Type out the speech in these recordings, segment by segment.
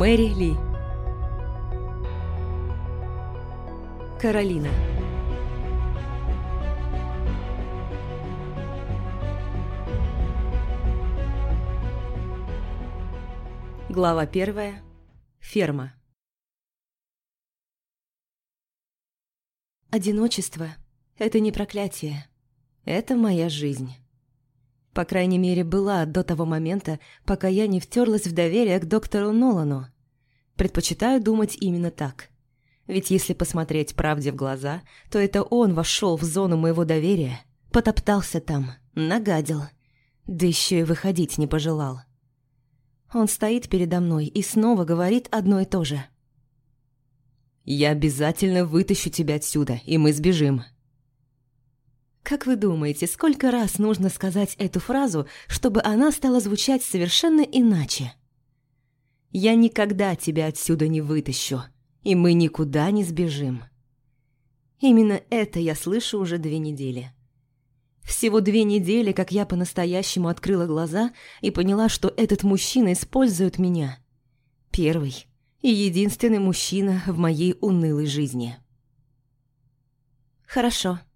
Мэри Ли Каролина Глава первая. Ферма. Одиночество – это не проклятие. Это моя жизнь. По крайней мере, была до того момента, пока я не втерлась в доверие к доктору Нолану. Предпочитаю думать именно так. Ведь если посмотреть правде в глаза, то это он вошел в зону моего доверия, потоптался там, нагадил, да еще и выходить не пожелал. Он стоит передо мной и снова говорит одно и то же. «Я обязательно вытащу тебя отсюда, и мы сбежим». Как вы думаете, сколько раз нужно сказать эту фразу, чтобы она стала звучать совершенно иначе? «Я никогда тебя отсюда не вытащу, и мы никуда не сбежим». Именно это я слышу уже две недели. Всего две недели, как я по-настоящему открыла глаза и поняла, что этот мужчина использует меня. Первый и единственный мужчина в моей унылой жизни. «Хорошо», —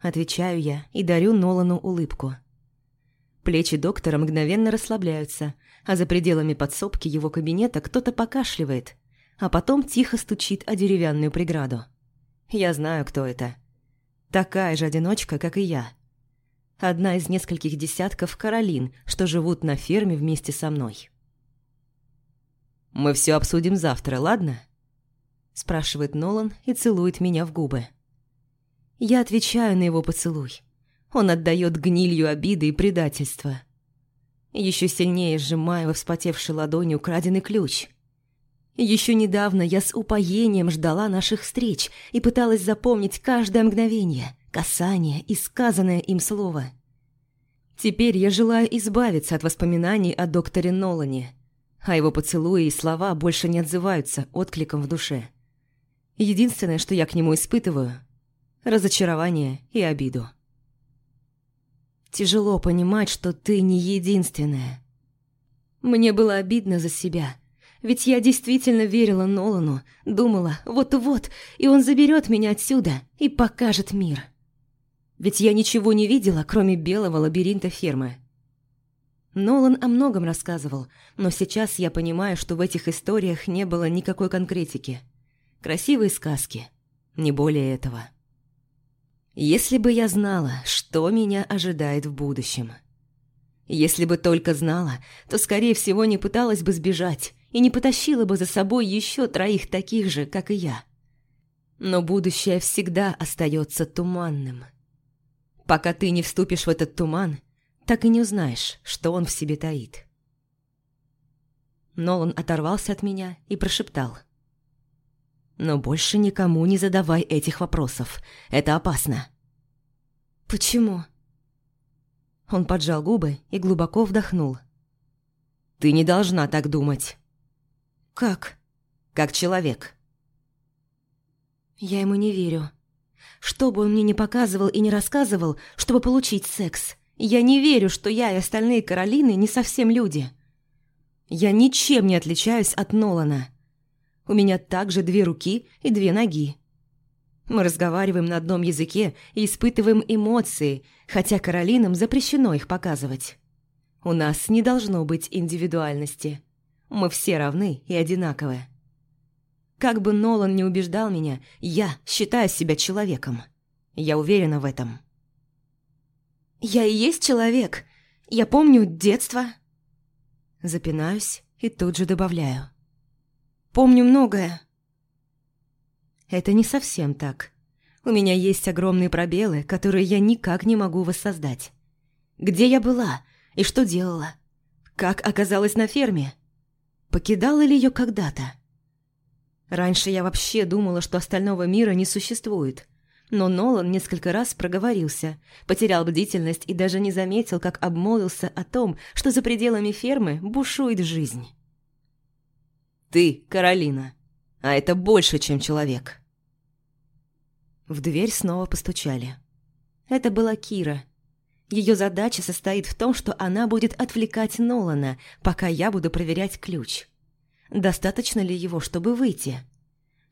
отвечаю я и дарю Нолану улыбку. Плечи доктора мгновенно расслабляются, а за пределами подсобки его кабинета кто-то покашливает, а потом тихо стучит о деревянную преграду. Я знаю, кто это. Такая же одиночка, как и я — одна из нескольких десятков Каролин, что живут на ферме вместе со мной. «Мы все обсудим завтра, ладно?» спрашивает Нолан и целует меня в губы. Я отвечаю на его поцелуй. Он отдает гнилью обиды и предательства. Еще сильнее сжимаю во вспотевшей ладони украденный ключ. Еще недавно я с упоением ждала наших встреч и пыталась запомнить каждое мгновение, касание и сказанное им слово. Теперь я желаю избавиться от воспоминаний о докторе Нолане, а его поцелуи и слова больше не отзываются откликом в душе. Единственное, что я к нему испытываю – разочарование и обиду. Тяжело понимать, что ты не единственная. Мне было обидно за себя, ведь я действительно верила Нолану, думала, вот-вот, и он заберет меня отсюда и покажет мир. Ведь я ничего не видела, кроме белого лабиринта фермы. Нолан о многом рассказывал, но сейчас я понимаю, что в этих историях не было никакой конкретики. Красивые сказки, не более этого. Если бы я знала, что меня ожидает в будущем. Если бы только знала, то, скорее всего, не пыталась бы сбежать и не потащила бы за собой еще троих таких же, как и я. Но будущее всегда остается туманным – Пока ты не вступишь в этот туман, так и не узнаешь, что он в себе таит. Нолан оторвался от меня и прошептал. «Но больше никому не задавай этих вопросов. Это опасно». «Почему?» Он поджал губы и глубоко вдохнул. «Ты не должна так думать». «Как?» «Как человек». «Я ему не верю. Что бы он мне ни показывал и не рассказывал, чтобы получить секс, я не верю, что я и остальные Каролины не совсем люди. Я ничем не отличаюсь от Нолана. У меня также две руки и две ноги. Мы разговариваем на одном языке и испытываем эмоции, хотя Каролинам запрещено их показывать. У нас не должно быть индивидуальности. Мы все равны и одинаковые. Как бы Нолан не убеждал меня, я считаю себя человеком. Я уверена в этом. «Я и есть человек. Я помню детство». Запинаюсь и тут же добавляю. «Помню многое». Это не совсем так. У меня есть огромные пробелы, которые я никак не могу воссоздать. Где я была и что делала? Как оказалась на ферме? Покидала ли ее когда-то? Раньше я вообще думала, что остального мира не существует. Но Нолан несколько раз проговорился, потерял бдительность и даже не заметил, как обмолвился о том, что за пределами фермы бушует жизнь. «Ты, Каролина, а это больше, чем человек». В дверь снова постучали. Это была Кира. Ее задача состоит в том, что она будет отвлекать Нолана, пока я буду проверять ключ. Достаточно ли его, чтобы выйти?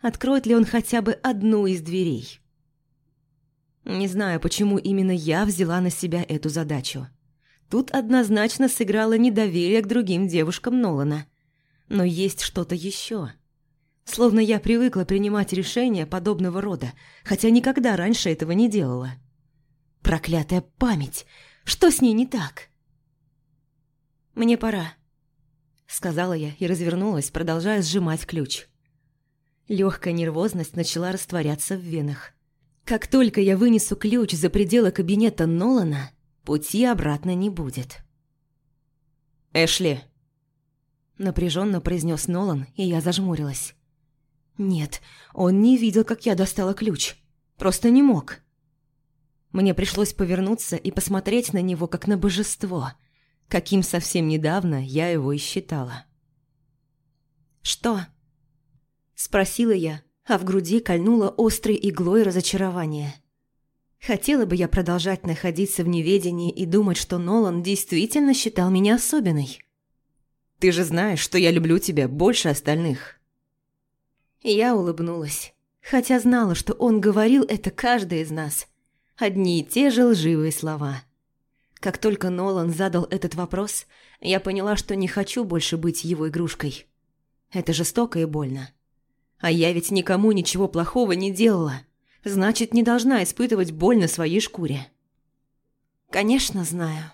Откроет ли он хотя бы одну из дверей? Не знаю, почему именно я взяла на себя эту задачу. Тут однозначно сыграло недоверие к другим девушкам Нолана. Но есть что-то еще. Словно я привыкла принимать решения подобного рода, хотя никогда раньше этого не делала. Проклятая память! Что с ней не так? «Мне пора», — сказала я и развернулась, продолжая сжимать ключ. Легкая нервозность начала растворяться в венах. Как только я вынесу ключ за пределы кабинета Нолана, пути обратно не будет. «Эшли!» Напряженно произнес Нолан, и я зажмурилась. Нет, он не видел, как я достала ключ. Просто не мог. Мне пришлось повернуться и посмотреть на него, как на божество, каким совсем недавно я его и считала. «Что?» Спросила я, а в груди кольнуло острой иглой разочарования. Хотела бы я продолжать находиться в неведении и думать, что Нолан действительно считал меня особенной. «Ты же знаешь, что я люблю тебя больше остальных». Я улыбнулась, хотя знала, что он говорил это каждый из нас. Одни и те же лживые слова. Как только Нолан задал этот вопрос, я поняла, что не хочу больше быть его игрушкой. Это жестоко и больно. А я ведь никому ничего плохого не делала. Значит, не должна испытывать боль на своей шкуре. «Конечно, знаю», –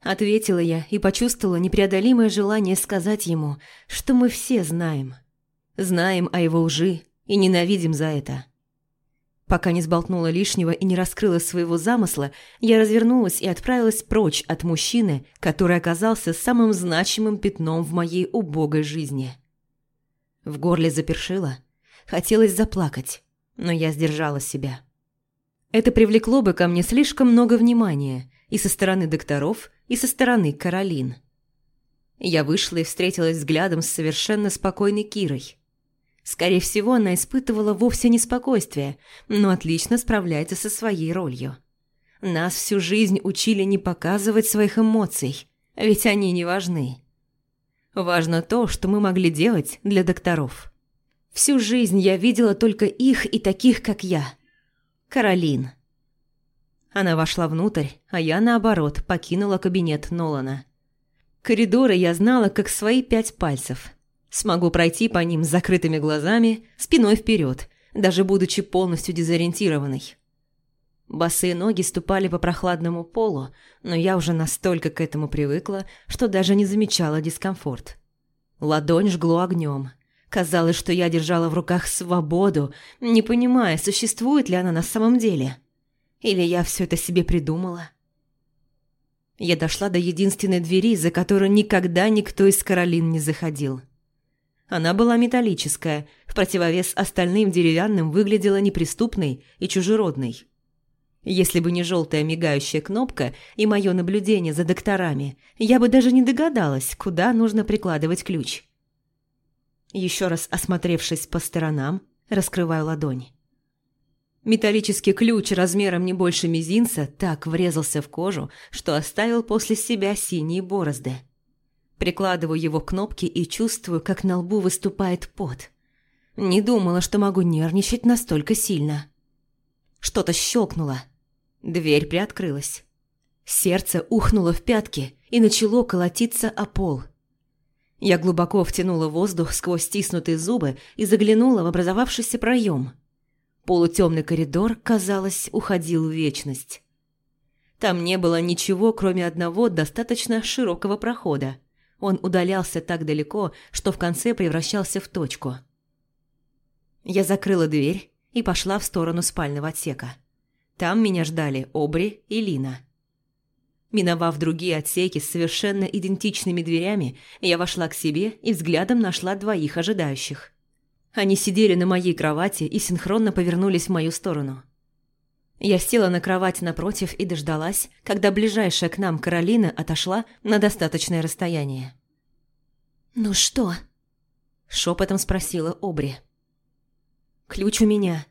ответила я и почувствовала непреодолимое желание сказать ему, что мы все знаем – Знаем о его лжи и ненавидим за это. Пока не сболтнула лишнего и не раскрыла своего замысла, я развернулась и отправилась прочь от мужчины, который оказался самым значимым пятном в моей убогой жизни. В горле запершило. Хотелось заплакать, но я сдержала себя. Это привлекло бы ко мне слишком много внимания и со стороны докторов, и со стороны Каролин. Я вышла и встретилась взглядом с совершенно спокойной Кирой. Скорее всего, она испытывала вовсе не спокойствие, но отлично справляется со своей ролью. Нас всю жизнь учили не показывать своих эмоций, ведь они не важны. Важно то, что мы могли делать для докторов. Всю жизнь я видела только их и таких, как я. Каролин. Она вошла внутрь, а я, наоборот, покинула кабинет Нолана. Коридоры я знала, как свои пять пальцев – Смогу пройти по ним с закрытыми глазами, спиной вперед, даже будучи полностью дезориентированной. Босые ноги ступали по прохладному полу, но я уже настолько к этому привыкла, что даже не замечала дискомфорт. Ладонь жгло огнем. Казалось, что я держала в руках свободу, не понимая, существует ли она на самом деле. Или я все это себе придумала. Я дошла до единственной двери, за которую никогда никто из Каролин не заходил – она была металлическая, в противовес остальным деревянным выглядела неприступной и чужеродной. Если бы не желтая мигающая кнопка и мое наблюдение за докторами, я бы даже не догадалась, куда нужно прикладывать ключ. Еще раз осмотревшись по сторонам, раскрываю ладонь. Металлический ключ размером не больше мизинца так врезался в кожу, что оставил после себя синие борозды. Прикладываю его к кнопке и чувствую, как на лбу выступает пот. Не думала, что могу нервничать настолько сильно. Что-то щелкнуло. Дверь приоткрылась. Сердце ухнуло в пятки и начало колотиться о пол. Я глубоко втянула воздух сквозь стиснутые зубы и заглянула в образовавшийся проем. Полутемный коридор, казалось, уходил в вечность. Там не было ничего, кроме одного достаточно широкого прохода – он удалялся так далеко, что в конце превращался в точку. Я закрыла дверь и пошла в сторону спального отсека. Там меня ждали Обри и Лина. Миновав другие отсеки с совершенно идентичными дверями, я вошла к себе и взглядом нашла двоих ожидающих. Они сидели на моей кровати и синхронно повернулись в мою сторону. Я села на кровать напротив и дождалась, когда ближайшая к нам Каролина отошла на достаточное расстояние. «Ну что?» – шепотом спросила Обри. «Ключ у меня.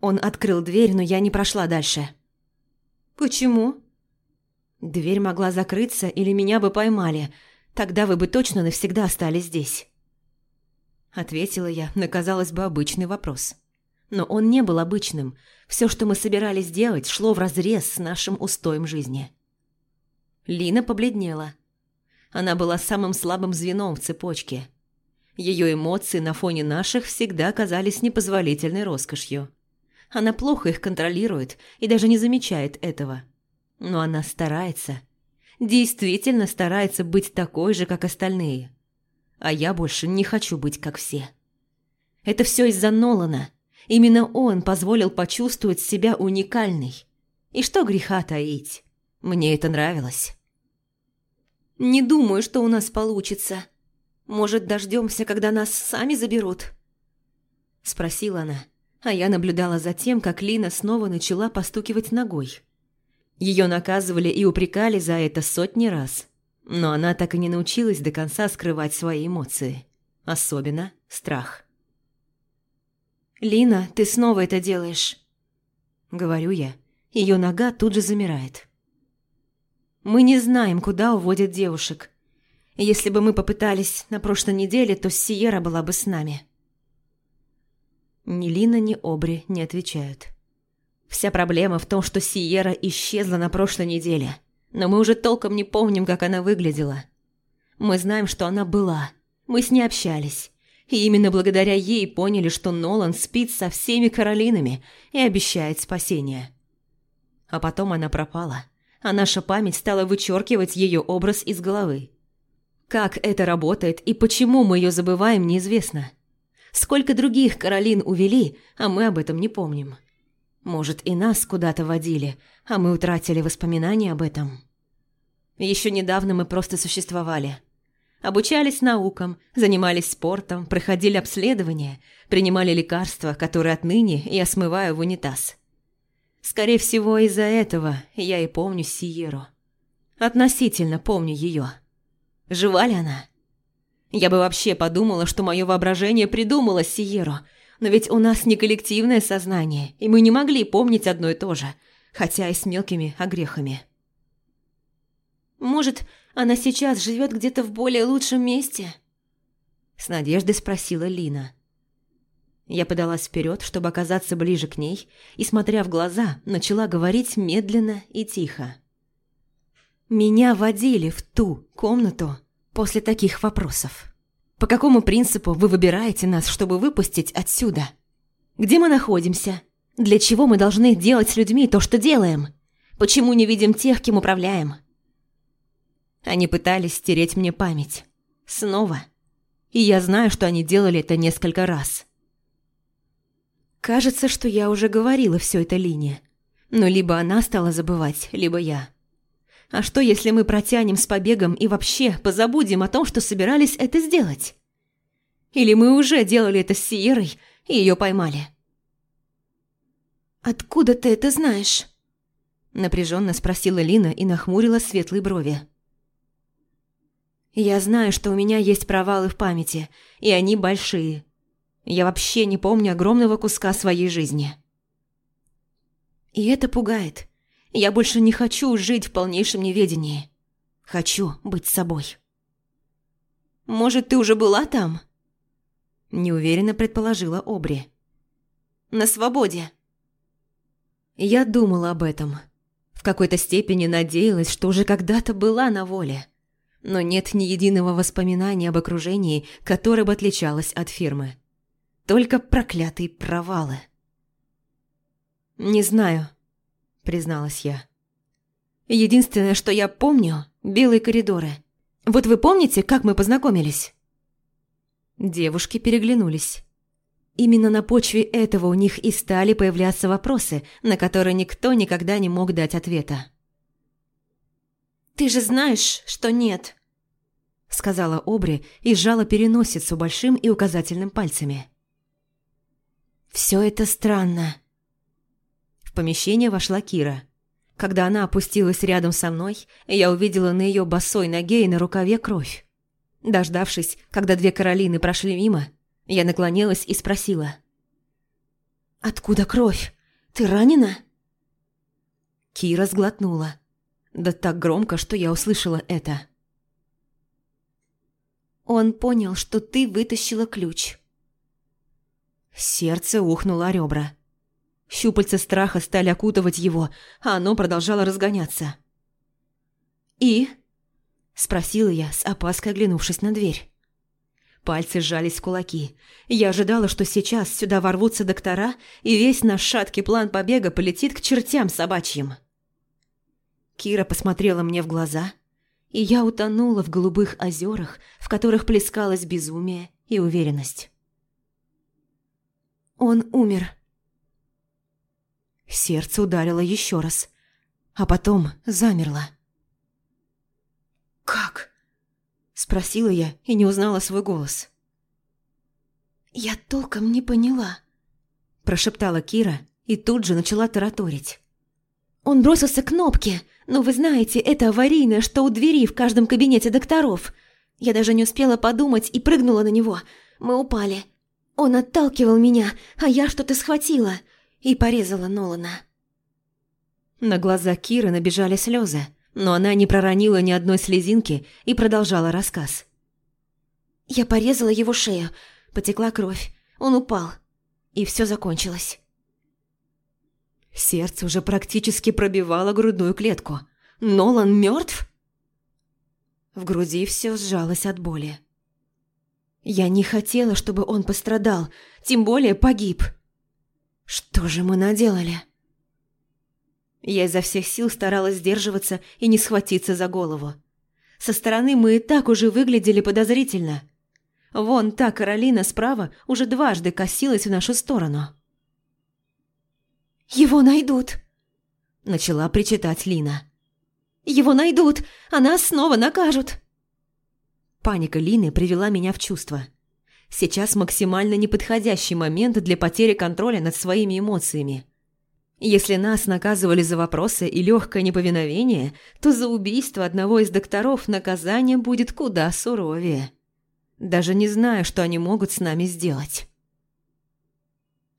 Он открыл дверь, но я не прошла дальше». «Почему?» «Дверь могла закрыться, или меня бы поймали. Тогда вы бы точно навсегда остались здесь». – ответила я на, казалось бы, обычный вопрос. Но он не был обычным. Все, что мы собирались делать, шло вразрез с нашим устоем жизни. Лина побледнела. Она была самым слабым звеном в цепочке. Ее эмоции на фоне наших всегда казались непозволительной роскошью. Она плохо их контролирует и даже не замечает этого. Но она старается. Действительно старается быть такой же, как остальные. А я больше не хочу быть как все. Это все из-за Нолана. Именно он позволил почувствовать себя уникальной. И что греха таить. Мне это нравилось. «Не думаю, что у нас получится. Может, дождемся, когда нас сами заберут?» Спросила она, а я наблюдала за тем, как Лина снова начала постукивать ногой. Ее наказывали и упрекали за это сотни раз. Но она так и не научилась до конца скрывать свои эмоции. Особенно страх. «Лина, ты снова это делаешь!» Говорю я. Ее нога тут же замирает. «Мы не знаем, куда уводят девушек. Если бы мы попытались на прошлой неделе, то Сиера была бы с нами». Ни Лина, ни Обри не отвечают. Вся проблема в том, что Сиера исчезла на прошлой неделе, но мы уже толком не помним, как она выглядела. Мы знаем, что она была. Мы с ней общались. И именно благодаря ей поняли, что Нолан спит со всеми Каролинами и обещает спасение. А потом она пропала, а наша память стала вычеркивать ее образ из головы. Как это работает и почему мы ее забываем, неизвестно. Сколько других Каролин увели, а мы об этом не помним. Может, и нас куда-то водили, а мы утратили воспоминания об этом. Еще недавно мы просто существовали. Обучались наукам, занимались спортом, проходили обследования, принимали лекарства, которые отныне я смываю в унитаз. Скорее всего, из-за этого я и помню Сиеру. Относительно помню ее. Жива ли она? Я бы вообще подумала, что мое воображение придумало Сиеру – но ведь у нас не коллективное сознание, и мы не могли помнить одно и то же, хотя и с мелкими огрехами. «Может, она сейчас живет где-то в более лучшем месте?» С надеждой спросила Лина. Я подалась вперед, чтобы оказаться ближе к ней, и, смотря в глаза, начала говорить медленно и тихо. «Меня водили в ту комнату после таких вопросов». По какому принципу вы выбираете нас, чтобы выпустить отсюда? Где мы находимся? Для чего мы должны делать с людьми то, что делаем? Почему не видим тех, кем управляем? Они пытались стереть мне память. Снова. И я знаю, что они делали это несколько раз. Кажется, что я уже говорила все это Лине. Но либо она стала забывать, либо я. А что, если мы протянем с побегом и вообще позабудем о том, что собирались это сделать? Или мы уже делали это с Сиерой и ее поймали? «Откуда ты это знаешь?» Напряженно спросила Лина и нахмурила светлые брови. «Я знаю, что у меня есть провалы в памяти, и они большие. Я вообще не помню огромного куска своей жизни». И это пугает. Я больше не хочу жить в полнейшем неведении. Хочу быть собой. «Может, ты уже была там?» Неуверенно предположила Обри. «На свободе». Я думала об этом. В какой-то степени надеялась, что уже когда-то была на воле. Но нет ни единого воспоминания об окружении, которое бы отличалось от фирмы. Только проклятые провалы. «Не знаю», призналась я. Единственное, что я помню – белые коридоры. Вот вы помните, как мы познакомились?» Девушки переглянулись. Именно на почве этого у них и стали появляться вопросы, на которые никто никогда не мог дать ответа. «Ты же знаешь, что нет», – сказала Обри и сжала переносицу большим и указательным пальцами. «Все это странно», в помещение вошла Кира. Когда она опустилась рядом со мной, я увидела на ее босой ноге и на рукаве кровь. Дождавшись, когда две Каролины прошли мимо, я наклонилась и спросила. «Откуда кровь? Ты ранена?» Кира сглотнула. Да так громко, что я услышала это. «Он понял, что ты вытащила ключ», Сердце ухнуло о ребра. Щупальца страха стали окутывать его, а оно продолжало разгоняться. «И?» – спросила я, с опаской оглянувшись на дверь. Пальцы сжались в кулаки. Я ожидала, что сейчас сюда ворвутся доктора, и весь наш шаткий план побега полетит к чертям собачьим. Кира посмотрела мне в глаза, и я утонула в голубых озерах, в которых плескалось безумие и уверенность. Он умер. Сердце ударило еще раз, а потом замерло. «Как?» – спросила я и не узнала свой голос. «Я толком не поняла», – прошептала Кира и тут же начала тараторить. «Он бросился к кнопке, но вы знаете, это аварийное, что у двери в каждом кабинете докторов. Я даже не успела подумать и прыгнула на него. Мы упали. Он отталкивал меня, а я что-то схватила и порезала Нолана. На глаза Киры набежали слезы, но она не проронила ни одной слезинки и продолжала рассказ. Я порезала его шею, потекла кровь, он упал, и все закончилось. Сердце уже практически пробивало грудную клетку. Нолан мертв? В груди все сжалось от боли. Я не хотела, чтобы он пострадал, тем более погиб. Что же мы наделали? Я изо всех сил старалась сдерживаться и не схватиться за голову. Со стороны мы и так уже выглядели подозрительно. Вон та Каролина справа уже дважды косилась в нашу сторону. «Его найдут!» – начала причитать Лина. «Его найдут, а нас снова накажут!» Паника Лины привела меня в чувство. Сейчас максимально неподходящий момент для потери контроля над своими эмоциями. Если нас наказывали за вопросы и легкое неповиновение, то за убийство одного из докторов наказание будет куда суровее. Даже не знаю, что они могут с нами сделать.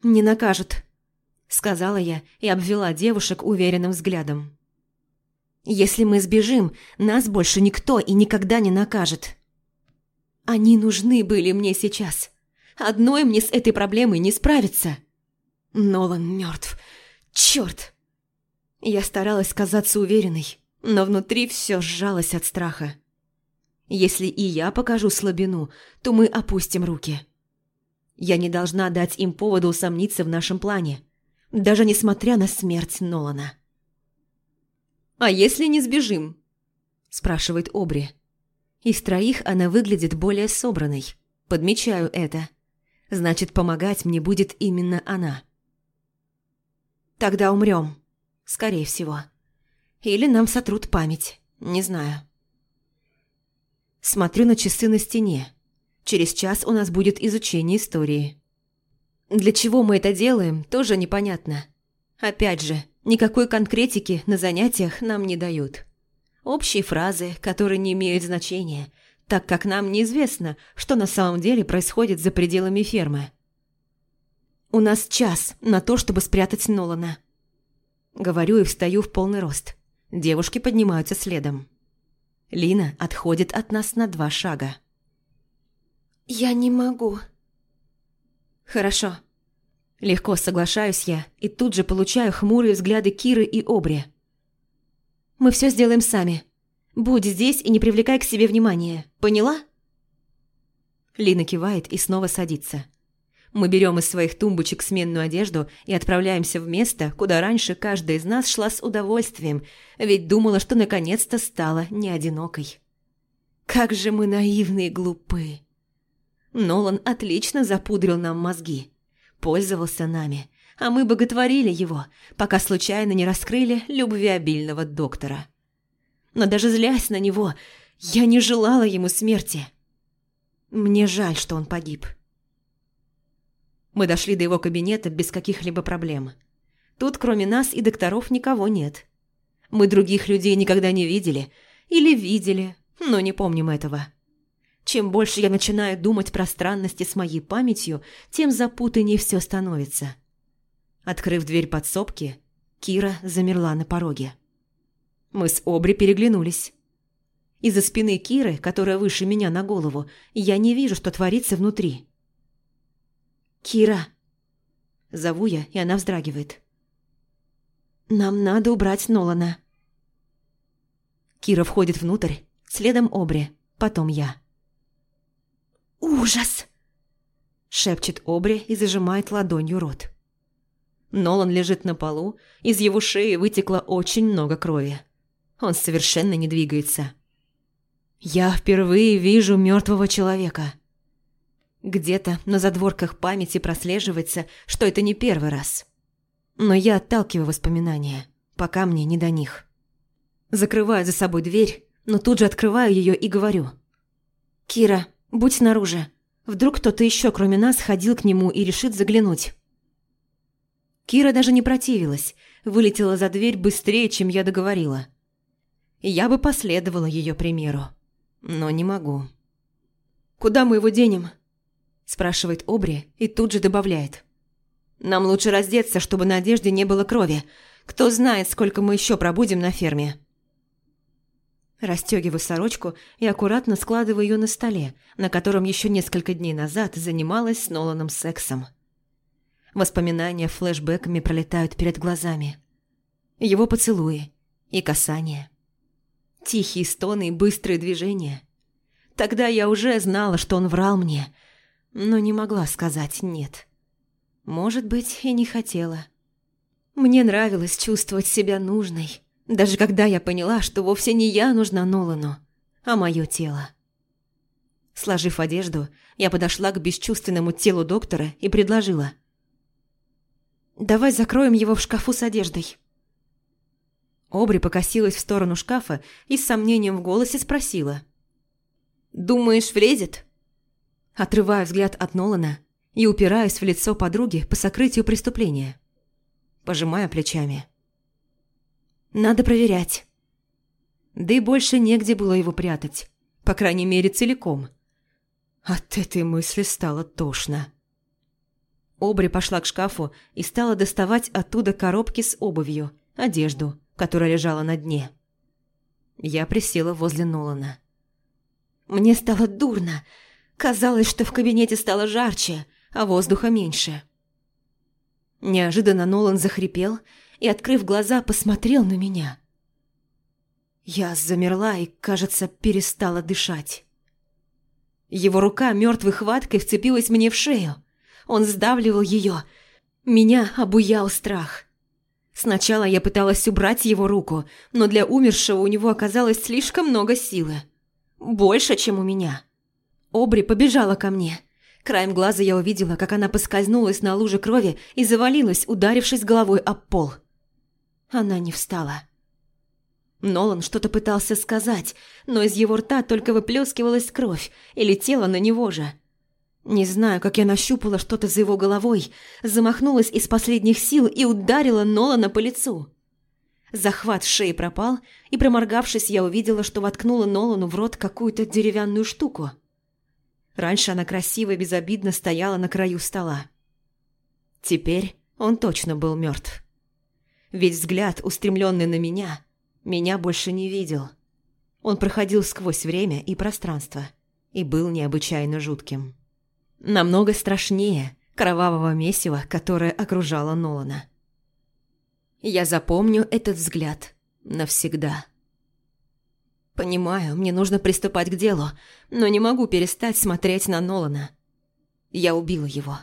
«Не накажут», — сказала я и обвела девушек уверенным взглядом. «Если мы сбежим, нас больше никто и никогда не накажет». Они нужны были мне сейчас. Одной мне с этой проблемой не справиться. Нолан мертв. Черт! Я старалась казаться уверенной, но внутри все сжалось от страха. Если и я покажу слабину, то мы опустим руки. Я не должна дать им поводу усомниться в нашем плане, даже несмотря на смерть Нолана. «А если не сбежим?» – спрашивает Обри. Из троих она выглядит более собранной. Подмечаю это. Значит, помогать мне будет именно она. Тогда умрем. Скорее всего. Или нам сотрут память. Не знаю. Смотрю на часы на стене. Через час у нас будет изучение истории. Для чего мы это делаем, тоже непонятно. Опять же, никакой конкретики на занятиях нам не дают. Общие фразы, которые не имеют значения, так как нам неизвестно, что на самом деле происходит за пределами фермы. «У нас час на то, чтобы спрятать Нолана». Говорю и встаю в полный рост. Девушки поднимаются следом. Лина отходит от нас на два шага. «Я не могу». «Хорошо». Легко соглашаюсь я и тут же получаю хмурые взгляды Киры и Обри. Мы все сделаем сами. Будь здесь и не привлекай к себе внимания. Поняла?» Лина кивает и снова садится. Мы берем из своих тумбочек сменную одежду и отправляемся в место, куда раньше каждая из нас шла с удовольствием, ведь думала, что наконец-то стала не одинокой. Как же мы наивны и глупы. Нолан отлично запудрил нам мозги. Пользовался нами а мы боготворили его, пока случайно не раскрыли любвеобильного доктора. Но даже злясь на него, я не желала ему смерти. Мне жаль, что он погиб. Мы дошли до его кабинета без каких-либо проблем. Тут кроме нас и докторов никого нет. Мы других людей никогда не видели. Или видели, но не помним этого. Чем больше я начинаю думать про странности с моей памятью, тем запутаннее все становится. Открыв дверь подсобки, Кира замерла на пороге. Мы с Обри переглянулись. Из-за спины Киры, которая выше меня на голову, я не вижу, что творится внутри. «Кира, Зову я, и она вздрагивает. «Нам надо убрать Нолана». Кира входит внутрь, следом Обри, потом я. «Ужас!» – шепчет Обри и зажимает ладонью рот. Нолан лежит на полу, из его шеи вытекло очень много крови. Он совершенно не двигается. Я впервые вижу мертвого человека. Где-то на задворках памяти прослеживается, что это не первый раз. Но я отталкиваю воспоминания, пока мне не до них. Закрываю за собой дверь, но тут же открываю ее и говорю. «Кира, будь снаружи. Вдруг кто-то еще, кроме нас, ходил к нему и решит заглянуть». Кира даже не противилась, вылетела за дверь быстрее, чем я договорила. Я бы последовала ее примеру, но не могу. «Куда мы его денем?» – спрашивает Обри и тут же добавляет. «Нам лучше раздеться, чтобы на одежде не было крови. Кто знает, сколько мы еще пробудем на ферме». Растёгиваю сорочку и аккуратно складываю ее на столе, на котором еще несколько дней назад занималась с Ноланом сексом. Воспоминания флешбэками пролетают перед глазами. Его поцелуи и касания. Тихие стоны и быстрые движения. Тогда я уже знала, что он врал мне, но не могла сказать «нет». Может быть, и не хотела. Мне нравилось чувствовать себя нужной, даже когда я поняла, что вовсе не я нужна Нолану, а мое тело. Сложив одежду, я подошла к бесчувственному телу доктора и предложила. «Давай закроем его в шкафу с одеждой». Обри покосилась в сторону шкафа и с сомнением в голосе спросила. «Думаешь, влезет?» Отрываю взгляд от Нолана и упираюсь в лицо подруги по сокрытию преступления. Пожимаю плечами. «Надо проверять». Да и больше негде было его прятать, по крайней мере целиком. От этой мысли стало тошно. Обри пошла к шкафу и стала доставать оттуда коробки с обувью, одежду, которая лежала на дне. Я присела возле Нолана. Мне стало дурно. Казалось, что в кабинете стало жарче, а воздуха меньше. Неожиданно Нолан захрипел и, открыв глаза, посмотрел на меня. Я замерла и, кажется, перестала дышать. Его рука мертвой хваткой вцепилась мне в шею. Он сдавливал ее. Меня обуял страх. Сначала я пыталась убрать его руку, но для умершего у него оказалось слишком много силы. Больше, чем у меня. Обри побежала ко мне. Краем глаза я увидела, как она поскользнулась на луже крови и завалилась, ударившись головой об пол. Она не встала. Нолан что-то пытался сказать, но из его рта только выплескивалась кровь и летела на него же. Не знаю, как я нащупала что-то за его головой, замахнулась из последних сил и ударила Нолана по лицу. Захват шеи пропал, и, проморгавшись, я увидела, что воткнула Нолану в рот какую-то деревянную штуку. Раньше она красиво и безобидно стояла на краю стола. Теперь он точно был мертв. Ведь взгляд, устремленный на меня, меня больше не видел. Он проходил сквозь время и пространство и был необычайно жутким. Намного страшнее кровавого месива, которое окружало Нолана. Я запомню этот взгляд навсегда. Понимаю, мне нужно приступать к делу, но не могу перестать смотреть на Нолана. Я убила его.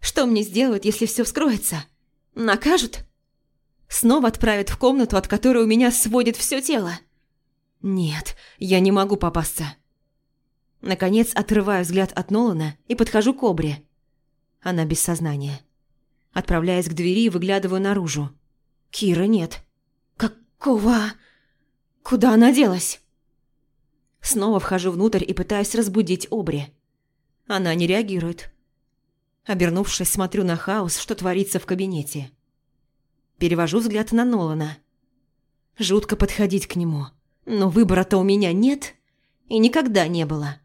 Что мне сделают, если все вскроется? Накажут? Снова отправят в комнату, от которой у меня сводит все тело? Нет, я не могу попасться. Наконец отрываю взгляд от Нолана и подхожу к Обре. Она без сознания. Отправляясь к двери, выглядываю наружу. Кира нет. Какого... Куда она делась? Снова вхожу внутрь и пытаюсь разбудить Обри. Она не реагирует. Обернувшись, смотрю на хаос, что творится в кабинете. Перевожу взгляд на Нолана. Жутко подходить к нему, но выбора-то у меня нет и никогда не было.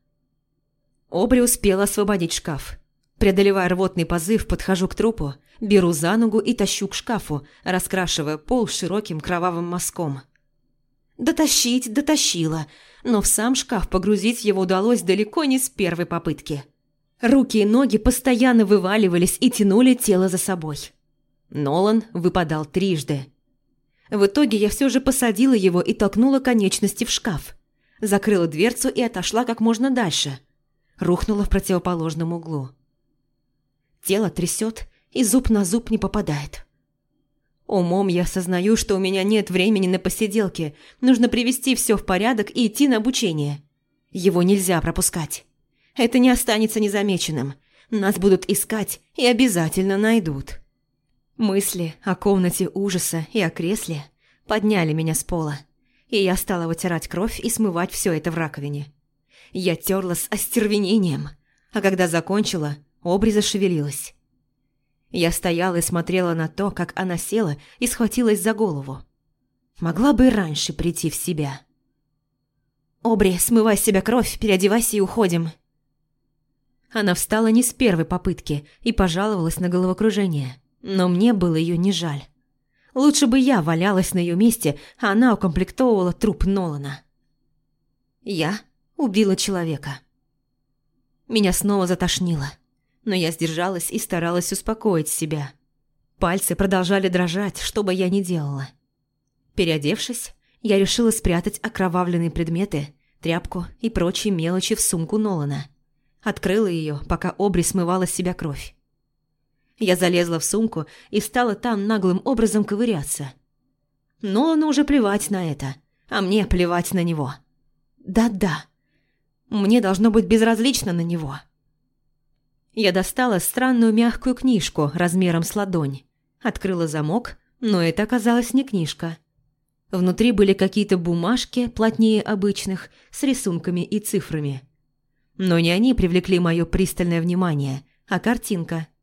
Обри успела освободить шкаф. Преодолевая рвотный позыв, подхожу к трупу, беру за ногу и тащу к шкафу, раскрашивая пол широким кровавым мазком. Дотащить дотащила, но в сам шкаф погрузить его удалось далеко не с первой попытки. Руки и ноги постоянно вываливались и тянули тело за собой. Нолан выпадал трижды. В итоге я все же посадила его и толкнула конечности в шкаф. Закрыла дверцу и отошла как можно дальше. Рухнула в противоположном углу. Тело трясет, и зуб на зуб не попадает. Умом я осознаю, что у меня нет времени на посиделки. Нужно привести все в порядок и идти на обучение. Его нельзя пропускать. Это не останется незамеченным. Нас будут искать и обязательно найдут. Мысли о комнате ужаса и о кресле подняли меня с пола, и я стала вытирать кровь и смывать все это в раковине. Я терла с остервенением, а когда закончила, Обри зашевелилась. Я стояла и смотрела на то, как она села и схватилась за голову. Могла бы раньше прийти в себя. «Обри, смывай с себя кровь, переодевайся и уходим». Она встала не с первой попытки и пожаловалась на головокружение но мне было ее не жаль. Лучше бы я валялась на ее месте, а она укомплектовывала труп Нолана. Я убила человека. Меня снова затошнило, но я сдержалась и старалась успокоить себя. Пальцы продолжали дрожать, что бы я ни делала. Переодевшись, я решила спрятать окровавленные предметы, тряпку и прочие мелочи в сумку Нолана. Открыла ее, пока Обри смывала с себя кровь. Я залезла в сумку и стала там наглым образом ковыряться. Но он уже плевать на это, а мне плевать на него. Да-да, мне должно быть безразлично на него. Я достала странную мягкую книжку размером с ладонь. Открыла замок, но это оказалась не книжка. Внутри были какие-то бумажки, плотнее обычных, с рисунками и цифрами. Но не они привлекли мое пристальное внимание, а картинка –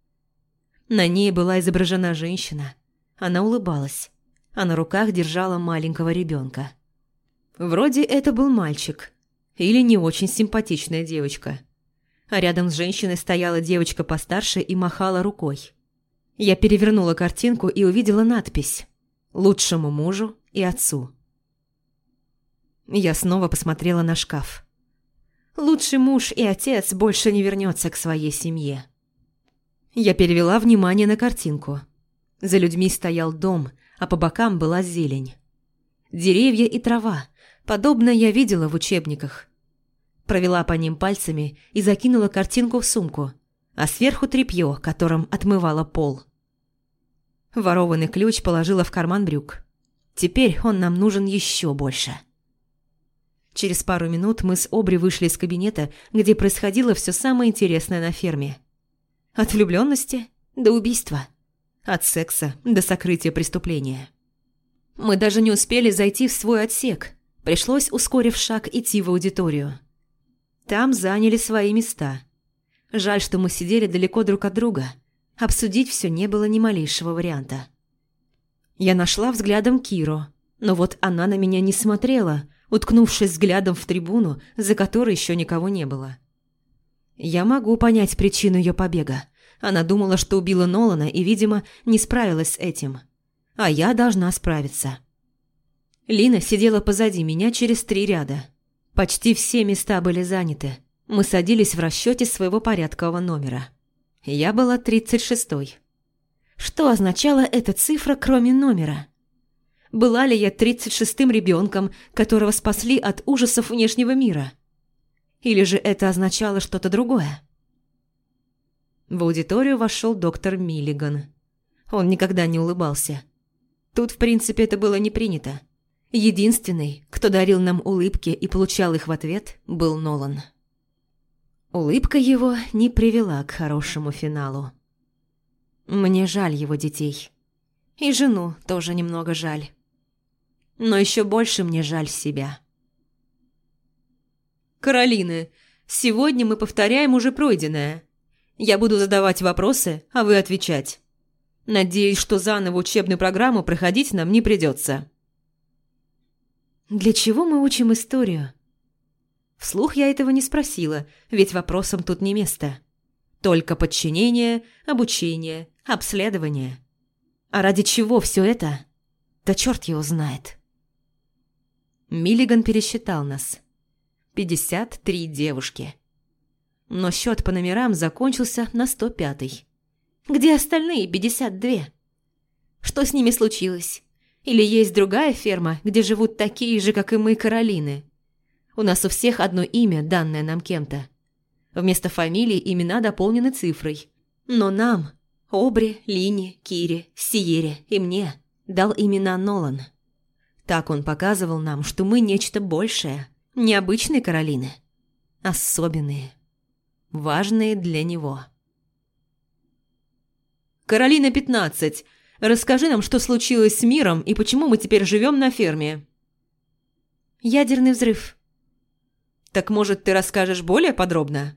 на ней была изображена женщина. Она улыбалась, а на руках держала маленького ребенка. Вроде это был мальчик или не очень симпатичная девочка. А рядом с женщиной стояла девочка постарше и махала рукой. Я перевернула картинку и увидела надпись «Лучшему мужу и отцу». Я снова посмотрела на шкаф. Лучший муж и отец больше не вернется к своей семье. Я перевела внимание на картинку. За людьми стоял дом, а по бокам была зелень. Деревья и трава, подобное я видела в учебниках. Провела по ним пальцами и закинула картинку в сумку, а сверху тряпье, которым отмывала пол. Ворованный ключ положила в карман брюк. Теперь он нам нужен еще больше. Через пару минут мы с Обри вышли из кабинета, где происходило все самое интересное на ферме – от влюбленности до убийства. От секса до сокрытия преступления. Мы даже не успели зайти в свой отсек. Пришлось, ускорив шаг, идти в аудиторию. Там заняли свои места. Жаль, что мы сидели далеко друг от друга. Обсудить все не было ни малейшего варианта. Я нашла взглядом Киру, но вот она на меня не смотрела, уткнувшись взглядом в трибуну, за которой еще никого не было. Я могу понять причину ее побега. Она думала, что убила Нолана и, видимо, не справилась с этим. А я должна справиться. Лина сидела позади меня через три ряда. Почти все места были заняты. Мы садились в расчете своего порядкового номера. Я была тридцать шестой. Что означала эта цифра, кроме номера? Была ли я тридцать шестым ребенком, которого спасли от ужасов внешнего мира? Или же это означало что-то другое? В аудиторию вошел доктор Миллиган. Он никогда не улыбался. Тут, в принципе, это было не принято. Единственный, кто дарил нам улыбки и получал их в ответ, был Нолан. Улыбка его не привела к хорошему финалу. Мне жаль его детей. И жену тоже немного жаль. Но еще больше мне жаль себя. «Каролина, сегодня мы повторяем уже пройденное. Я буду задавать вопросы, а вы отвечать. Надеюсь, что заново учебную программу проходить нам не придется». «Для чего мы учим историю?» Вслух я этого не спросила, ведь вопросам тут не место. Только подчинение, обучение, обследование. А ради чего все это? Да черт его знает. Миллиган пересчитал нас. 53 девушки. но счет по номерам закончился на 105-й. Где остальные 52? Что с ними случилось? Или есть другая ферма, где живут такие же, как и мы, Каролины? У нас у всех одно имя, данное нам кем-то. Вместо фамилии имена дополнены цифрой. Но нам, Обри, Лине, Кире, Сиере и мне, дал имена Нолан. Так он показывал нам, что мы нечто большее, необычные Каролины. Особенные. Важные для него. «Каролина, 15. Расскажи нам, что случилось с миром и почему мы теперь живем на ферме». «Ядерный взрыв». «Так, может, ты расскажешь более подробно?»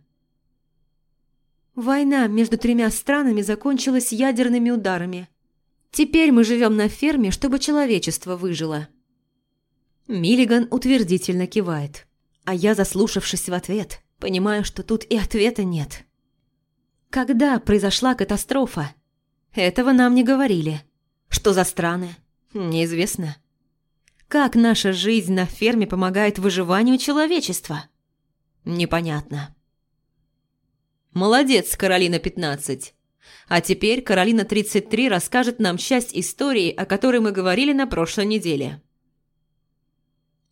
Война между тремя странами закончилась ядерными ударами. Теперь мы живем на ферме, чтобы человечество выжило. Миллиган утвердительно кивает, а я, заслушавшись в ответ, понимаю, что тут и ответа нет. Когда произошла катастрофа? Этого нам не говорили. Что за страны? Неизвестно. Как наша жизнь на ферме помогает выживанию человечества? Непонятно. Молодец, Каролина 15. А теперь Каролина 33 расскажет нам часть истории, о которой мы говорили на прошлой неделе.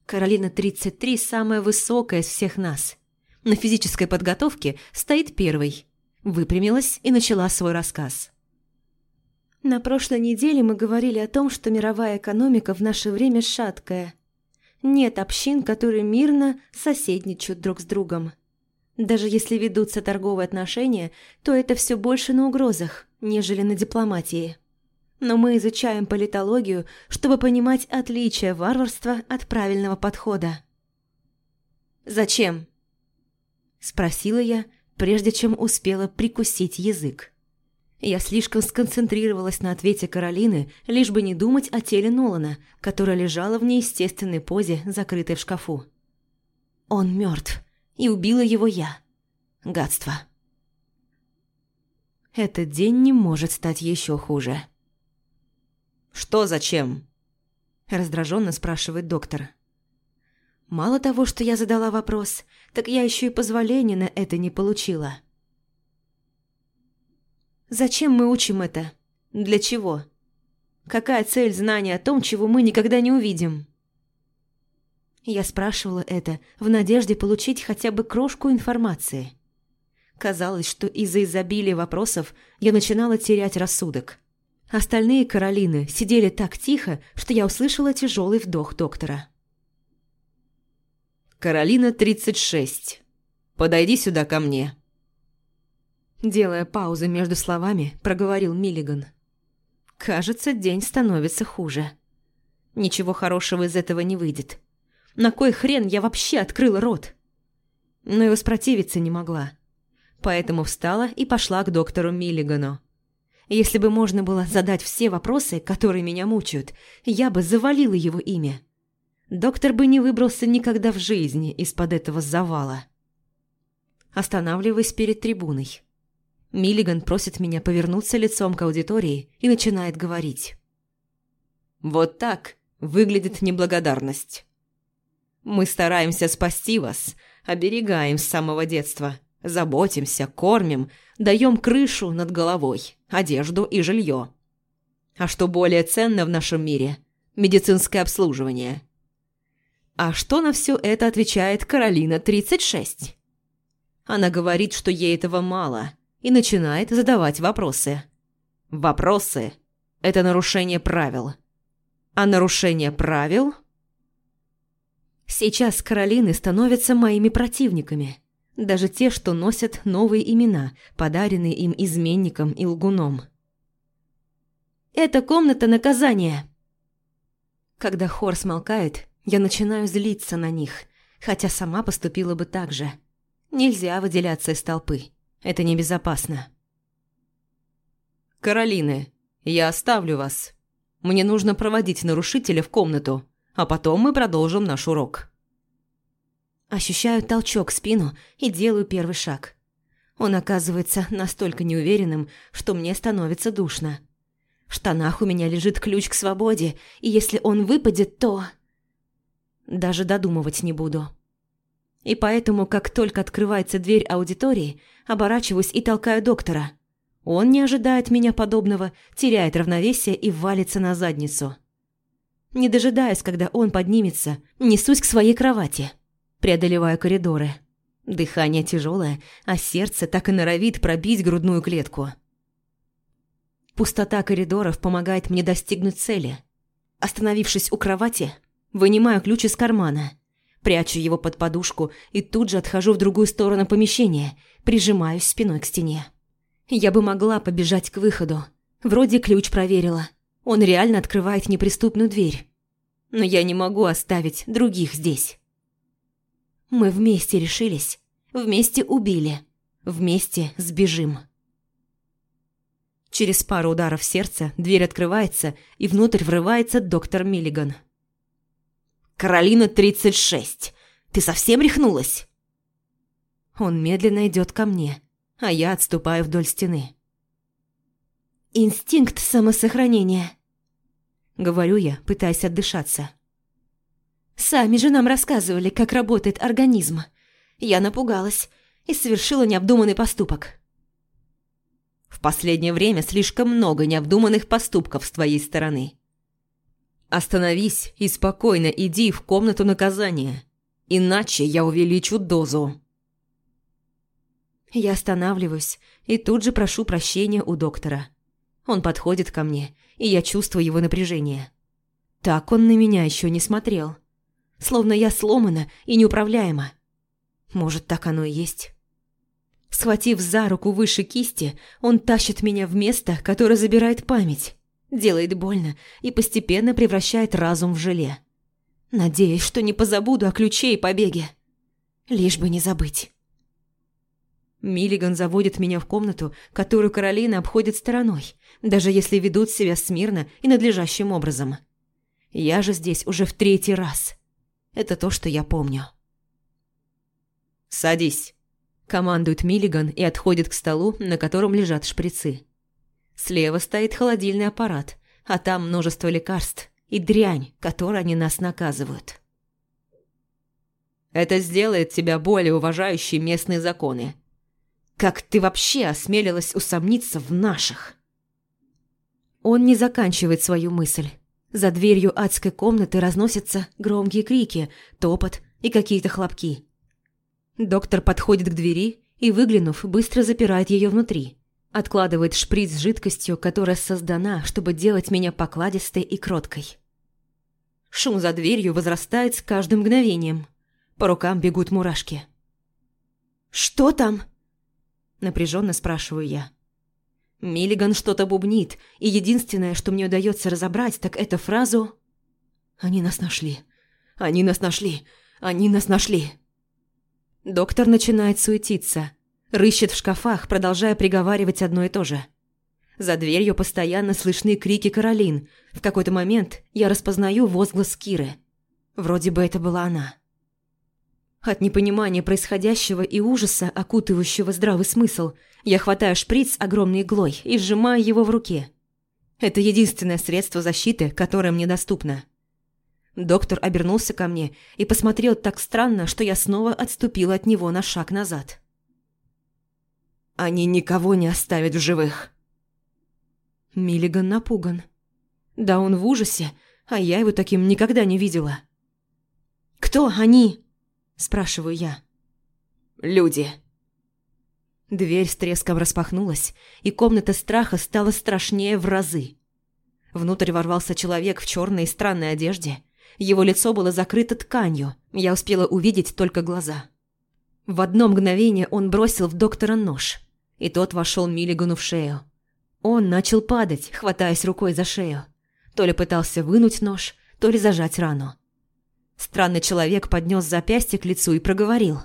Каролина 33 самая высокая из всех нас. На физической подготовке стоит первой. Выпрямилась и начала свой рассказ. На прошлой неделе мы говорили о том, что мировая экономика в наше время шаткая. Нет общин, которые мирно соседничают друг с другом. Даже если ведутся торговые отношения, то это все больше на угрозах, нежели на дипломатии. Но мы изучаем политологию, чтобы понимать отличие варварства от правильного подхода. «Зачем?» – спросила я, прежде чем успела прикусить язык. Я слишком сконцентрировалась на ответе Каролины, лишь бы не думать о теле Нолана, которое лежало в неестественной позе, закрытой в шкафу. Он мертв, и убила его я. Гадство. Этот день не может стать еще хуже. «Что зачем?» – раздраженно спрашивает доктор. Мало того, что я задала вопрос, так я еще и позволения на это не получила. Зачем мы учим это? Для чего? Какая цель знания о том, чего мы никогда не увидим? Я спрашивала это в надежде получить хотя бы крошку информации. Казалось, что из-за изобилия вопросов я начинала терять рассудок. Остальные Каролины сидели так тихо, что я услышала тяжелый вдох доктора. «Каролина, 36. Подойди сюда ко мне». Делая паузы между словами, проговорил Миллиган. «Кажется, день становится хуже. Ничего хорошего из этого не выйдет. На кой хрен я вообще открыла рот?» Но и воспротивиться не могла. Поэтому встала и пошла к доктору Миллигану. Если бы можно было задать все вопросы, которые меня мучают, я бы завалила его имя. Доктор бы не выбрался никогда в жизни из-под этого завала. Останавливаясь перед трибуной. Миллиган просит меня повернуться лицом к аудитории и начинает говорить. «Вот так выглядит неблагодарность. Мы стараемся спасти вас, оберегаем с самого детства, заботимся, кормим, даем крышу над головой, одежду и жилье. А что более ценно в нашем мире – медицинское обслуживание. А что на все это отвечает Каролина, 36? Она говорит, что ей этого мало – и начинает задавать вопросы. Вопросы – это нарушение правил. А нарушение правил? Сейчас Каролины становятся моими противниками. Даже те, что носят новые имена, подаренные им изменником и лгуном. «Это комната наказания!» Когда хор смолкает, я начинаю злиться на них, хотя сама поступила бы так же. Нельзя выделяться из толпы. Это небезопасно. «Каролины, я оставлю вас. Мне нужно проводить нарушителя в комнату, а потом мы продолжим наш урок». Ощущаю толчок в спину и делаю первый шаг. Он оказывается настолько неуверенным, что мне становится душно. В штанах у меня лежит ключ к свободе, и если он выпадет, то... Даже додумывать не буду. И поэтому, как только открывается дверь аудитории, оборачиваюсь и толкаю доктора. Он не ожидает меня подобного, теряет равновесие и валится на задницу. Не дожидаясь, когда он поднимется, несусь к своей кровати. Преодолеваю коридоры. Дыхание тяжелое, а сердце так и норовит пробить грудную клетку. Пустота коридоров помогает мне достигнуть цели. Остановившись у кровати, вынимаю ключ из кармана, прячу его под подушку и тут же отхожу в другую сторону помещения, прижимаюсь спиной к стене. Я бы могла побежать к выходу. Вроде ключ проверила. Он реально открывает неприступную дверь. Но я не могу оставить других здесь. Мы вместе решились, вместе убили, вместе сбежим. Через пару ударов сердца дверь открывается, и внутрь врывается доктор Миллиган. «Каролина, 36. Ты совсем рехнулась?» Он медленно идет ко мне, а я отступаю вдоль стены. «Инстинкт самосохранения», — говорю я, пытаясь отдышаться. «Сами же нам рассказывали, как работает организм. Я напугалась и совершила необдуманный поступок». В последнее время слишком много необдуманных поступков с твоей стороны. Остановись и спокойно иди в комнату наказания, иначе я увеличу дозу. Я останавливаюсь и тут же прошу прощения у доктора. Он подходит ко мне, и я чувствую его напряжение. Так он на меня еще не смотрел. Словно я сломана и неуправляема. Может, так оно и есть. Схватив за руку выше кисти, он тащит меня в место, которое забирает память, делает больно и постепенно превращает разум в желе. Надеюсь, что не позабуду о ключе и побеге. Лишь бы не забыть. Миллиган заводит меня в комнату, которую Каролина обходит стороной, даже если ведут себя смирно и надлежащим образом. Я же здесь уже в третий раз. Это то, что я помню. «Садись», Командует Миллиган и отходит к столу, на котором лежат шприцы. Слева стоит холодильный аппарат, а там множество лекарств и дрянь, которой они нас наказывают. Это сделает тебя более уважающей местные законы. Как ты вообще осмелилась усомниться в наших? Он не заканчивает свою мысль. За дверью адской комнаты разносятся громкие крики, топот и какие-то хлопки. Доктор подходит к двери и, выглянув, быстро запирает ее внутри. Откладывает шприц с жидкостью, которая создана, чтобы делать меня покладистой и кроткой. Шум за дверью возрастает с каждым мгновением. По рукам бегут мурашки. «Что там?» Напряженно спрашиваю я. Миллиган что-то бубнит, и единственное, что мне удается разобрать, так это фразу «Они нас нашли! Они нас нашли! Они нас нашли!» Доктор начинает суетиться, рыщет в шкафах, продолжая приговаривать одно и то же. За дверью постоянно слышны крики Каролин. В какой-то момент я распознаю возглас Киры. Вроде бы это была она. От непонимания происходящего и ужаса, окутывающего здравый смысл, я хватаю шприц огромной иглой и сжимаю его в руке. Это единственное средство защиты, которое мне доступно. Доктор обернулся ко мне и посмотрел так странно, что я снова отступила от него на шаг назад. «Они никого не оставят в живых!» Миллиган напуган. Да он в ужасе, а я его таким никогда не видела. «Кто они?» – спрашиваю я. «Люди». Дверь с треском распахнулась, и комната страха стала страшнее в разы. Внутрь ворвался человек в черной и странной одежде – его лицо было закрыто тканью, я успела увидеть только глаза. В одно мгновение он бросил в доктора нож, и тот вошел Миллигану в шею. Он начал падать, хватаясь рукой за шею. То ли пытался вынуть нож, то ли зажать рану. Странный человек поднес запястье к лицу и проговорил.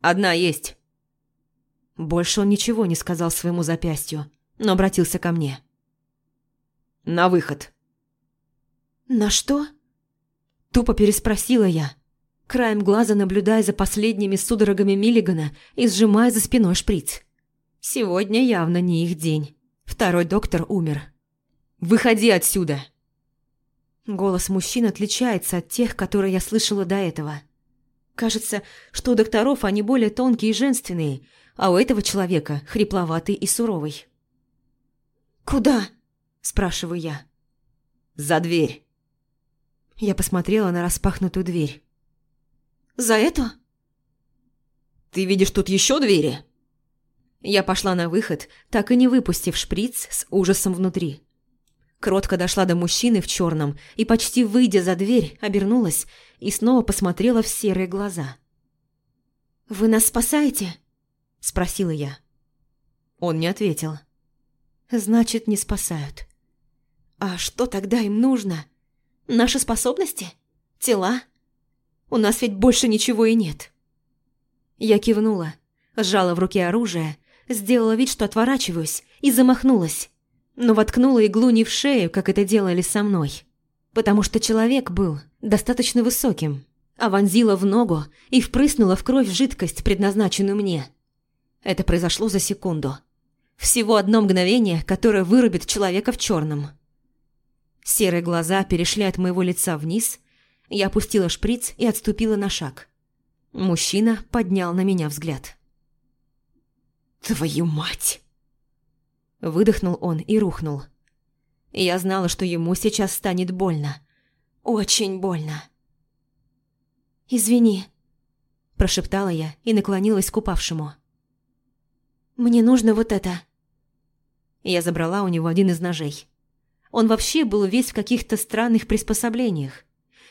«Одна есть». Больше он ничего не сказал своему запястью, но обратился ко мне. «На выход». «На что?» Тупо переспросила я, краем глаза наблюдая за последними судорогами Миллигана и сжимая за спиной шприц. Сегодня явно не их день. Второй доктор умер. «Выходи отсюда!» Голос мужчин отличается от тех, которые я слышала до этого. Кажется, что у докторов они более тонкие и женственные, а у этого человека хрипловатый и суровый. «Куда?» – спрашиваю я. «За дверь». Я посмотрела на распахнутую дверь. «За эту?» «Ты видишь тут еще двери?» Я пошла на выход, так и не выпустив шприц с ужасом внутри. Кротко дошла до мужчины в черном и, почти выйдя за дверь, обернулась и снова посмотрела в серые глаза. «Вы нас спасаете?» – спросила я. Он не ответил. «Значит, не спасают. А что тогда им нужно? Наши способности? Тела? У нас ведь больше ничего и нет». Я кивнула, сжала в руке оружие, сделала вид, что отворачиваюсь, и замахнулась но воткнула иглу не в шею, как это делали со мной, потому что человек был достаточно высоким, а вонзила в ногу и впрыснула в кровь жидкость, предназначенную мне. Это произошло за секунду. Всего одно мгновение, которое вырубит человека в черном. Серые глаза перешли от моего лица вниз, я опустила шприц и отступила на шаг. Мужчина поднял на меня взгляд. «Твою мать!» Выдохнул он и рухнул. Я знала, что ему сейчас станет больно. Очень больно. «Извини», – прошептала я и наклонилась к упавшему. «Мне нужно вот это». Я забрала у него один из ножей. Он вообще был весь в каких-то странных приспособлениях.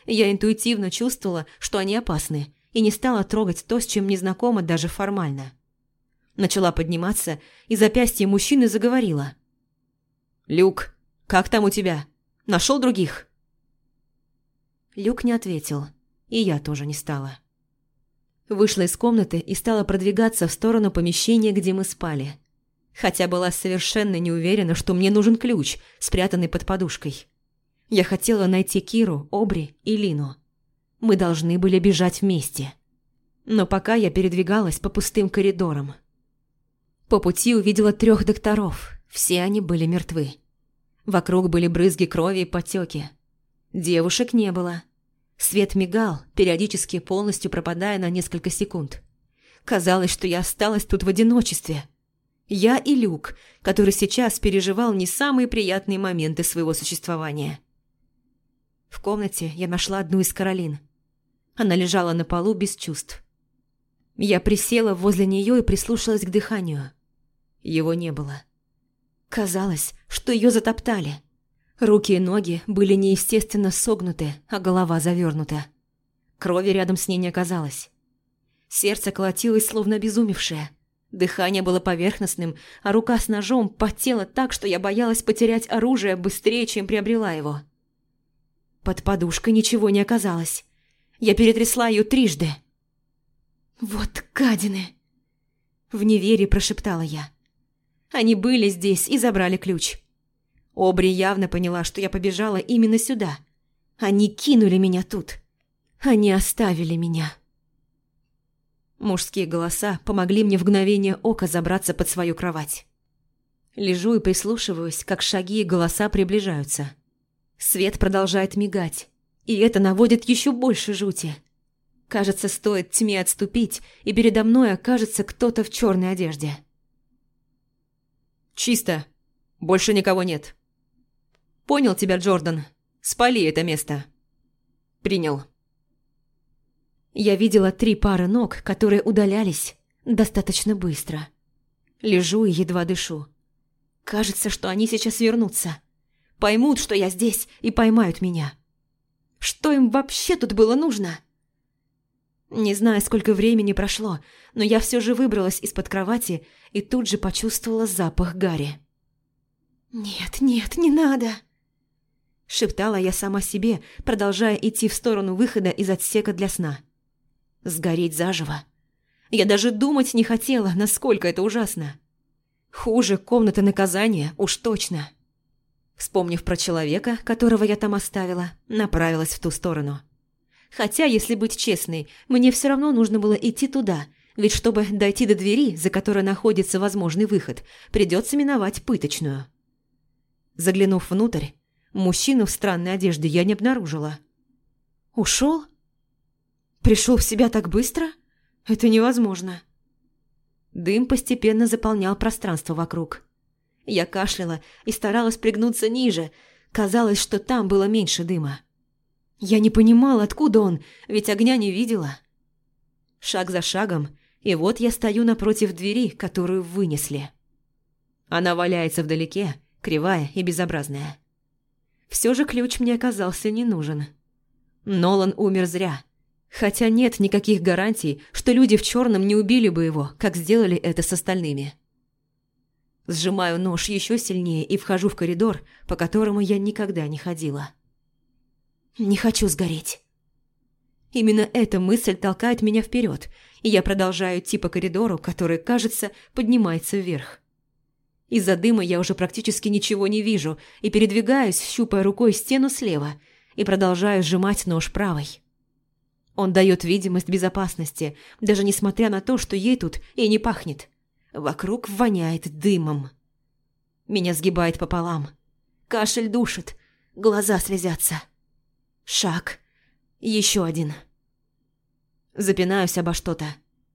Я интуитивно чувствовала, что они опасны, и не стала трогать то, с чем не знакома даже формально. Начала подниматься, и запястье мужчины заговорило. «Люк, как там у тебя? Нашел других?» Люк не ответил, и я тоже не стала. Вышла из комнаты и стала продвигаться в сторону помещения, где мы спали. Хотя была совершенно не уверена, что мне нужен ключ, спрятанный под подушкой. Я хотела найти Киру, Обри и Лину. Мы должны были бежать вместе. Но пока я передвигалась по пустым коридорам – по пути увидела трех докторов. Все они были мертвы. Вокруг были брызги крови и потеки. Девушек не было. Свет мигал, периодически полностью пропадая на несколько секунд. Казалось, что я осталась тут в одиночестве. Я и Люк, который сейчас переживал не самые приятные моменты своего существования. В комнате я нашла одну из Каролин. Она лежала на полу без чувств. Я присела возле нее и прислушалась к дыханию. Его не было. Казалось, что ее затоптали. Руки и ноги были неестественно согнуты, а голова завернута. Крови рядом с ней не оказалось. Сердце колотилось, словно обезумевшее. Дыхание было поверхностным, а рука с ножом потела так, что я боялась потерять оружие быстрее, чем приобрела его. Под подушкой ничего не оказалось. Я перетрясла ее трижды. «Вот гадины!» В неверии прошептала я. Они были здесь и забрали ключ. Обри явно поняла, что я побежала именно сюда. Они кинули меня тут. Они оставили меня. Мужские голоса помогли мне в мгновение ока забраться под свою кровать. Лежу и прислушиваюсь, как шаги и голоса приближаются. Свет продолжает мигать, и это наводит еще больше жути. Кажется, стоит тьме отступить, и передо мной окажется кто-то в черной одежде. «Чисто. Больше никого нет». «Понял тебя, Джордан. Спали это место». «Принял». Я видела три пары ног, которые удалялись достаточно быстро. Лежу и едва дышу. Кажется, что они сейчас вернутся. Поймут, что я здесь, и поймают меня. Что им вообще тут было нужно?» Не знаю, сколько времени прошло, но я все же выбралась из-под кровати и тут же почувствовала запах Гарри. «Нет, нет, не надо!» Шептала я сама себе, продолжая идти в сторону выхода из отсека для сна. Сгореть заживо. Я даже думать не хотела, насколько это ужасно. Хуже комната наказания, уж точно. Вспомнив про человека, которого я там оставила, направилась в ту сторону. Хотя, если быть честной, мне все равно нужно было идти туда, ведь чтобы дойти до двери, за которой находится возможный выход, придется миновать пыточную. Заглянув внутрь, мужчину в странной одежде я не обнаружила. Ушел? Пришел в себя так быстро? Это невозможно. Дым постепенно заполнял пространство вокруг. Я кашляла и старалась пригнуться ниже. Казалось, что там было меньше дыма. Я не понимала, откуда он, ведь огня не видела. Шаг за шагом, и вот я стою напротив двери, которую вынесли. Она валяется вдалеке, кривая и безобразная. Все же ключ мне оказался не нужен. Нолан умер зря. Хотя нет никаких гарантий, что люди в черном не убили бы его, как сделали это с остальными. Сжимаю нож еще сильнее и вхожу в коридор, по которому я никогда не ходила. Не хочу сгореть. Именно эта мысль толкает меня вперед, и я продолжаю идти по коридору, который, кажется, поднимается вверх. Из-за дыма я уже практически ничего не вижу и передвигаюсь, щупая рукой стену слева, и продолжаю сжимать нож правой. Он дает видимость безопасности, даже несмотря на то, что ей тут и не пахнет. Вокруг воняет дымом. Меня сгибает пополам. Кашель душит, глаза слезятся. Шаг. Еще один. Запинаюсь обо что-то.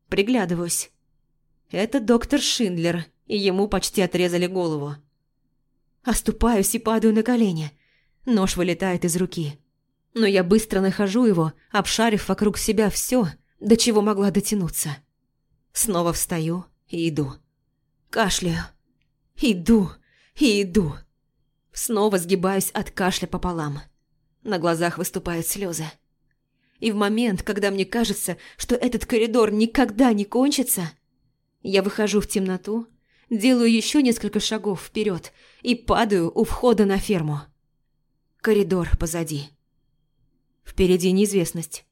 Приглядываюсь. Это доктор Шиндлер, и ему почти отрезали голову. Оступаюсь и падаю на колени. Нож вылетает из руки. Но я быстро нахожу его, обшарив вокруг себя все, до чего могла дотянуться. Снова встаю и иду. Кашляю. Иду и иду. Снова сгибаюсь от кашля пополам. На глазах выступают слезы. И в момент, когда мне кажется, что этот коридор никогда не кончится, я выхожу в темноту, делаю еще несколько шагов вперед и падаю у входа на ферму. Коридор позади. Впереди неизвестность.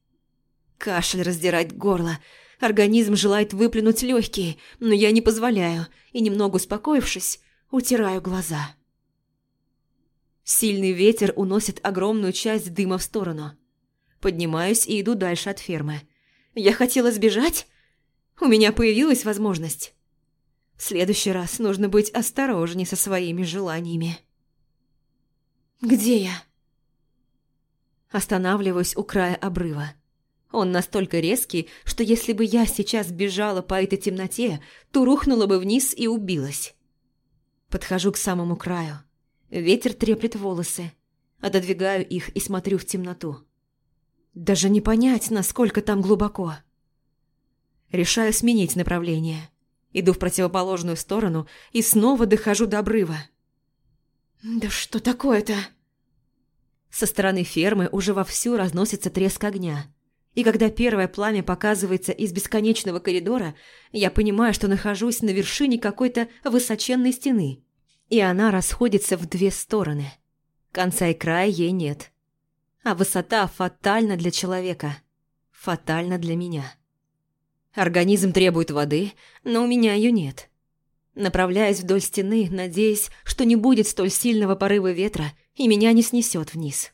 Кашель раздирает горло. Организм желает выплюнуть легкие, но я не позволяю, и, немного успокоившись, утираю глаза. Сильный ветер уносит огромную часть дыма в сторону. Поднимаюсь и иду дальше от фермы. Я хотела сбежать? У меня появилась возможность. В следующий раз нужно быть осторожней со своими желаниями. «Где я?» Останавливаюсь у края обрыва. Он настолько резкий, что если бы я сейчас бежала по этой темноте, то рухнула бы вниз и убилась. Подхожу к самому краю. Ветер треплет волосы. Отодвигаю их и смотрю в темноту. Даже не понять, насколько там глубоко. Решаю сменить направление. Иду в противоположную сторону и снова дохожу до обрыва. «Да что такое-то?» Со стороны фермы уже вовсю разносится треск огня. И когда первое пламя показывается из бесконечного коридора, я понимаю, что нахожусь на вершине какой-то высоченной стены и она расходится в две стороны. Конца и края ей нет. А высота фатальна для человека, фатальна для меня. Организм требует воды, но у меня ее нет. Направляясь вдоль стены, надеясь, что не будет столь сильного порыва ветра и меня не снесет вниз.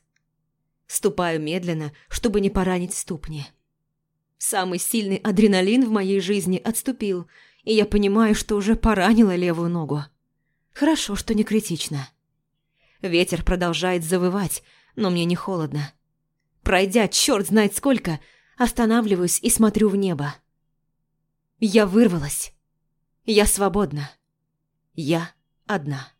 Ступаю медленно, чтобы не поранить ступни. Самый сильный адреналин в моей жизни отступил, и я понимаю, что уже поранила левую ногу. Хорошо, что не критично. Ветер продолжает завывать, но мне не холодно. Пройдя черт знает сколько, останавливаюсь и смотрю в небо. Я вырвалась. Я свободна. Я одна.